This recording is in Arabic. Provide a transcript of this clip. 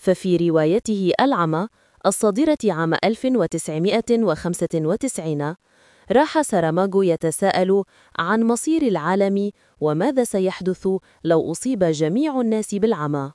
ففي روايته العمى الصادرة عام 1995 راح ساراماغو يتساءل عن مصير العالم وماذا سيحدث لو أصيب جميع الناس بالعمى